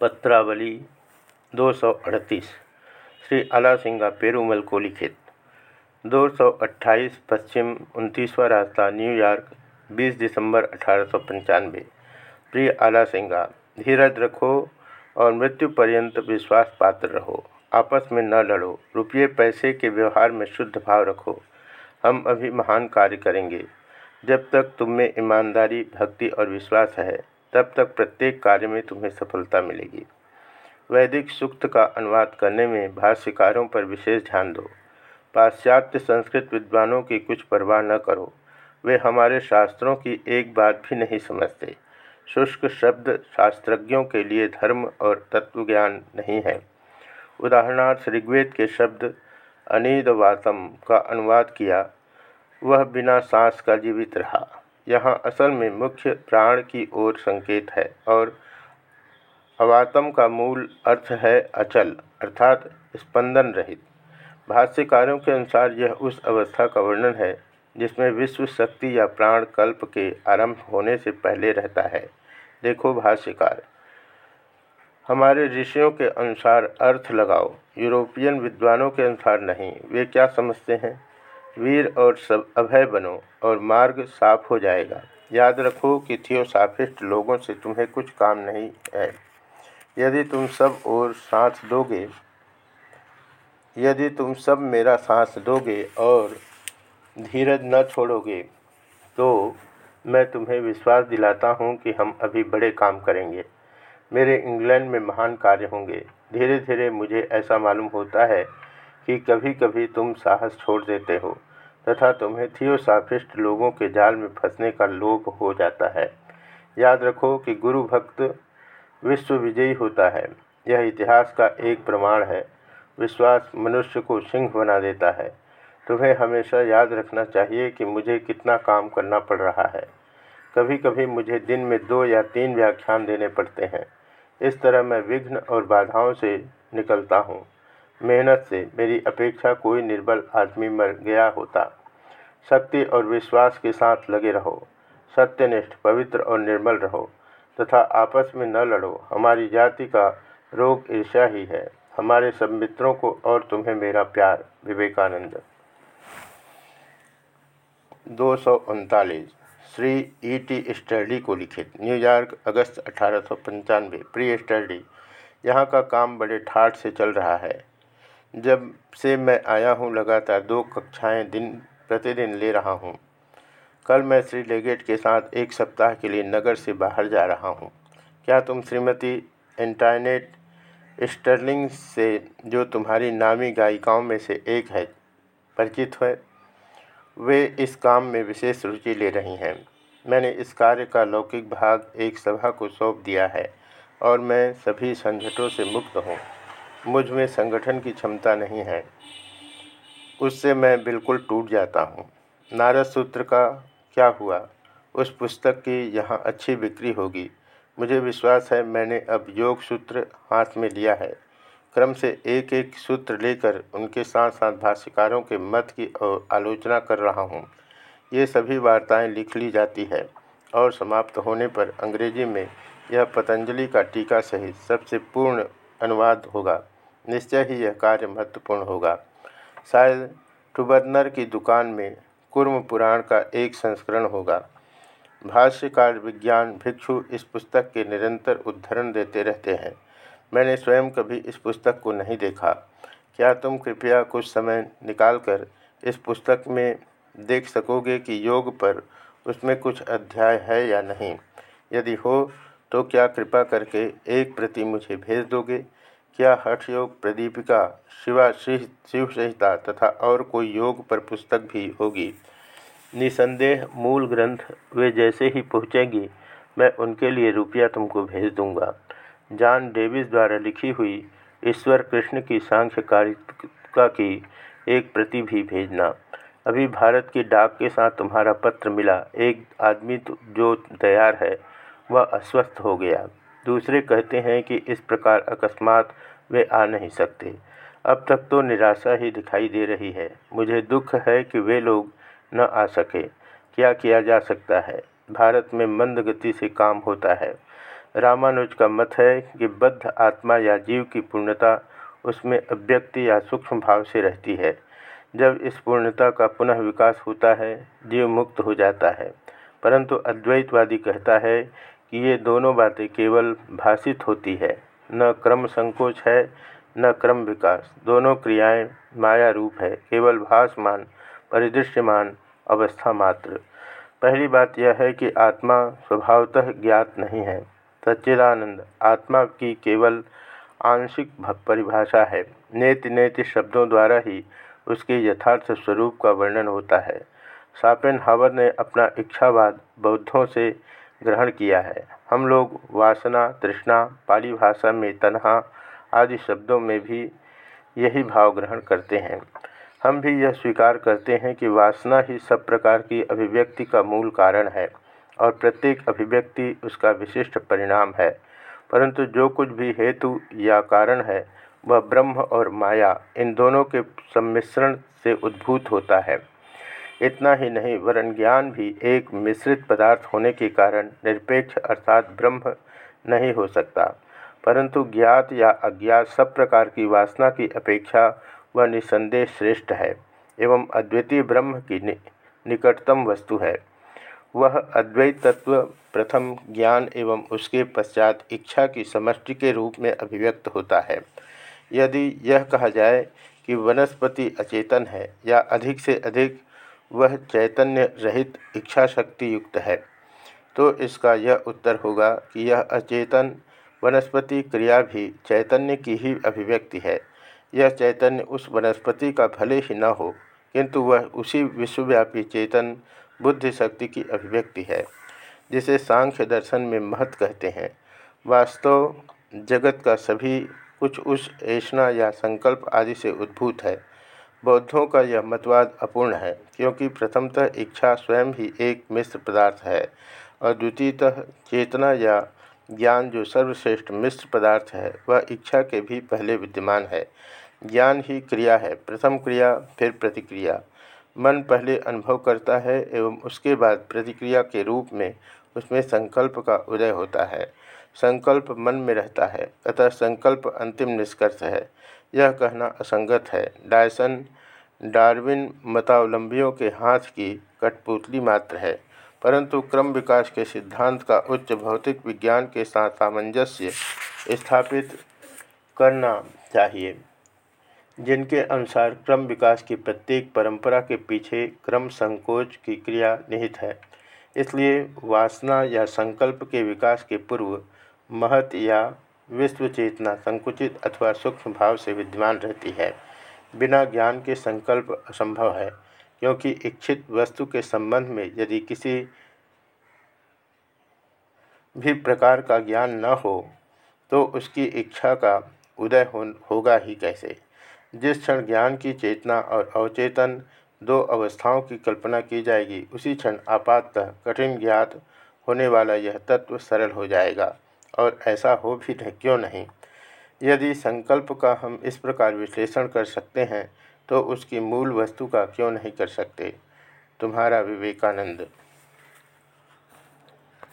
पत्रावली दो सौ अड़तीस। श्री आला सिंगा पेरूमल को लिखित। दो सौ अट्ठाईस पश्चिम उनतीसवा रास्ता न्यूयॉर्क 20 दिसंबर अठारह सौ पंचानवे। प्रिय आला सिंगा, धीरज रखो और मृत्यु पर्यंत विश्वास पात्र रहो। आपस में न लड़ो। रुपये पैसे के व्यवहार में शुद्ध भाव रखो। हम अभी महान कार्य करेंगे। जब तक तुम में ईमानदारी, भक्ति और विश्वास है तब तक प्रत्येक कार्य में तुम्हें सफलता मिलेगी। वैदिक सूक्त का अनुवाद करने में भाष्यकारों पर विशेष ध्यान दो। पाश्चात्य संस्कृत विद्वानों की कुछ परवाह न करो। वे हमारे शास्त्रों की एक बात भी नहीं समझते। शुष्क शब्द शास्त्रज्ञों के लिए धर्म और तत्वज्ञान नहीं है। उदाहरणार्थ ऋग्वेद के शब्द अनिदवातम का अनुवाद किया, वह बिना सांस का जीवित रहा। यहाँ असल में मुख्य प्राण की ओर संकेत है और अवातम का मूल अर्थ है अचल, अर्थात स्पंदन रहित। भाष्यकारों के अनुसार यह उस अवस्था का वर्णन है जिसमें विश्व शक्ति या प्राण कल्प के आरंभ होने से पहले रहता है। देखो भाष्यकार, हमारे ऋषियों के अनुसार अर्थ लगाओ, यूरोपियन विद्वानों के अनुसार नहीं, वे क्या समझते हैं? वीर और सब अभय बनो और मार्ग साफ़ हो जाएगा। याद रखो कि थियोसाफिस्ट लोगों से तुम्हें कुछ काम नहीं है। यदि तुम सब और साथ दोगे, यदि तुम सब मेरा सांस दोगे और धीरज न छोड़ोगे तो मैं तुम्हें विश्वास दिलाता हूँ कि हम अभी बड़े काम करेंगे। मेरे इंग्लैंड में महान कार्य होंगे। धीरे धीरे मुझे ऐसा मालूम होता है कि कभी कभी तुम साहस छोड़ देते हो, तथा तुम्हें थियोसाफिस्ट लोगों के जाल में फंसने का लोभ हो जाता है। याद रखो कि गुरु भक्त विश्व विजयी होता है। यह इतिहास का एक प्रमाण है। विश्वास मनुष्य को सिंह बना देता है। तुम्हें हमेशा याद रखना चाहिए कि मुझे कितना काम करना पड़ रहा है। कभी कभी मुझे दिन में दो या तीन व्याख्यान देने पड़ते हैं। इस तरह मैं विघ्न और बाधाओं से निकलता हूँ। मेहनत से मेरी अपेक्षा कोई निर्बल आदमी मर गया होता। शक्ति और विश्वास के साथ लगे रहो। सत्यनिष्ठ, पवित्र और निर्मल रहो। तथा आपस में न लड़ो। हमारी जाति का रोग ईर्ष्या ही है। हमारे सब मित्रों को और तुम्हें मेरा प्यार। विवेकानंद। दो सौ उनतालीस। श्री ई टी स्टर्डी को लिखित। न्यूयॉर्क, अगस्त अठारह प्रिय स्टर्डी यहाँ का काम बड़े ठाठ से चल रहा है। जब से मैं आया हूँ, लगातार दो कक्षाएँ दिन, प्रतिदिन ले रहा हूँ। कल मैं श्री लेगेट के साथ एक सप्ताह के लिए नगर से बाहर जा रहा हूँ। क्या तुम श्रीमती इंटरनेट स्टर्लिंग से, जो तुम्हारी नामी गायिकाओं में से एक है, परिचित है? वे इस काम में विशेष रुचि ले रही हैं। मैंने इस कार्य का लौकिक भाग एक सभा को सौंप दिया है और मैं सभी संझटों से मुक्त हूँ। मुझमें संगठन की क्षमता नहीं है। उससे मैं बिल्कुल टूट जाता हूँ। नारद सूत्र का क्या हुआ? उस पुस्तक की यहाँ अच्छी बिक्री होगी। मुझे विश्वास है मैंने अब योग सूत्र हाथ में लिया है। क्रम से एक एक सूत्र लेकर उनके साथ साथ भाष्यकारों के मत की आलोचना कर रहा हूँ। ये सभी वार्ताएँ लिख ली जाती है और समाप्त होने पर अंग्रेज़ी में यह पतंजलि का टीका सहित सबसे पूर्ण अनुवाद होगा। निश्चय ही यह कार्य महत्वपूर्ण होगा। शायद टुबर्नर की दुकान में कुर्म पुराण का एक संस्करण होगा। भाष्यकार विज्ञान भिक्षु इस पुस्तक के निरंतर उद्धरण देते रहते हैं। मैंने स्वयं कभी इस पुस्तक को नहीं देखा। क्या तुम कृपया कुछ समय निकालकर इस पुस्तक में देख सकोगे कि योग पर उसमें कुछ अध्याय है या नहीं? यदि हो तो क्या कृपा करके एक प्रति मुझे भेज दोगे? क्या हठयोग प्रदीपिका, शिवा शिव संहिता तथा और कोई योग पर पुस्तक भी होगी? निसंदेह मूल ग्रंथ वे जैसे ही पहुँचेंगी, मैं उनके लिए रुपया तुमको भेज दूँगा। जॉन डेविस द्वारा लिखी हुई ईश्वर कृष्ण की सांख्य कारिका की एक प्रति भी भेजना। अभी भारत की डाक के साथ तुम्हारा पत्र मिला, एक आदमी तो जो तैयार है, वह अस्वस्थ हो गया। दूसरे कहते हैं कि इस प्रकार अकस्मात वे आ नहीं सकते। अब तक तो निराशा ही दिखाई दे रही है। मुझे दुख है कि वे लोग न आ सके। क्या किया जा सकता है? भारत में मंद गति से काम होता है। रामानुज का मत है कि बद्ध आत्मा या जीव की पूर्णता उसमें अव्यक्ति या सूक्ष्म भाव से रहती है। जब इस पूर्णता का पुनः विकास होता है, जीव मुक्त हो जाता है। परंतु अद्वैतवादी कहता है कि ये दोनों बातें केवल भाषित होती है। न क्रम संकोच है, न क्रम विकास। दोनों क्रियाएँ माया रूप है, केवल भासमान, परिदृश्यमान अवस्था मात्र। पहली बात यह है कि आत्मा स्वभावतः ज्ञात नहीं है। सच्चिदानंद, आत्मा की केवल आंशिक परिभाषा है। नेति नेति शब्दों द्वारा ही उसके यथार्थ स्वरूप का वर्णन होता है। सापेन हावर ने अपना इच्छावाद बौद्धों से ग्रहण किया है। हम लोग वासना, तृष्णा, पाली भाषा में तनहा आदि शब्दों में भी यही भाव ग्रहण करते हैं। हम भी यह स्वीकार करते हैं कि वासना ही सब प्रकार की अभिव्यक्ति का मूल कारण है और प्रत्येक अभिव्यक्ति उसका विशिष्ट परिणाम है। परंतु जो कुछ भी हेतु या कारण है, वह ब्रह्म और माया इन दोनों के सम्मिश्रण से उद्भूत होता है। इतना ही नहीं वरण ज्ञान भी एक मिश्रित पदार्थ होने के कारण निरपेक्ष अर्थात ब्रह्म नहीं हो सकता। परंतु ज्ञात या अज्ञात सब प्रकार की वासना की अपेक्षा वह निसंदेह श्रेष्ठ है एवं अद्वितीय ब्रह्म की नि, निकटतम वस्तु है। वह अद्वैत तत्व प्रथम ज्ञान एवं उसके पश्चात इच्छा की समष्टि के रूप में अभिव्यक्त होता है। यदि यह कहा जाए कि वनस्पति अचेतन है या अधिक से अधिक वह चैतन्य रहित इच्छा शक्ति युक्त है। तो इसका यह उत्तर होगा कि यह अचेतन वनस्पति क्रिया भी चैतन्य की ही अभिव्यक्ति है। यह चैतन्य उस वनस्पति का भले ही न हो, किंतु वह उसी विश्वव्यापी चेतन बुद्धि शक्ति की अभिव्यक्ति है, जिसे सांख्य दर्शन में महत्व कहते हैं। वास्तव जगत का सभी कुछ उस ऐसा या संकल्प आदि से उद्भूत है। बौद्धों का यह मतवाद अपूर्ण है, क्योंकि प्रथमतः इच्छा स्वयं ही एक मिश्र पदार्थ है और द्वितीयतः चेतना या ज्ञान जो सर्वश्रेष्ठ मिश्र पदार्थ है, वह इच्छा के भी पहले विद्यमान है। ज्ञान ही क्रिया है, प्रथम क्रिया, फिर प्रतिक्रिया। मन पहले अनुभव करता है एवं उसके बाद प्रतिक्रिया के रूप में उसमें संकल्प का उदय होता है। संकल्प मन में रहता है, अतः संकल्प अंतिम निष्कर्ष है। यह कहना असंगत है। डायसन डार्विन मतावलंबियों के हाथ की कठपुतली मात्र है, परंतु क्रम विकास के सिद्धांत का उच्च भौतिक विज्ञान के साथ सामंजस्य स्थापित करना चाहिए, जिनके अनुसार क्रम विकास की प्रत्येक परंपरा के पीछे क्रम संकोच की क्रिया निहित है। इसलिए वासना या संकल्प के विकास के पूर्व महत या विश्व चेतना संकुचित अथवा सूक्ष्म भाव से विद्यमान रहती है। बिना ज्ञान के संकल्प असंभव है, क्योंकि इच्छित वस्तु के संबंध में यदि किसी भी प्रकार का ज्ञान न हो तो उसकी इच्छा का उदय हो, होगा ही कैसे? जिस क्षण ज्ञान की चेतना और अवचेतन दो अवस्थाओं की कल्पना की जाएगी, उसी क्षण आपातः, कठिन ज्ञात होने वाला यह तत्व सरल हो जाएगा। और ऐसा हो भी क्यों नहीं? यदि संकल्प का हम इस प्रकार विश्लेषण कर सकते हैं तो उसकी मूल वस्तु का क्यों नहीं कर सकते? तुम्हारा विवेकानंद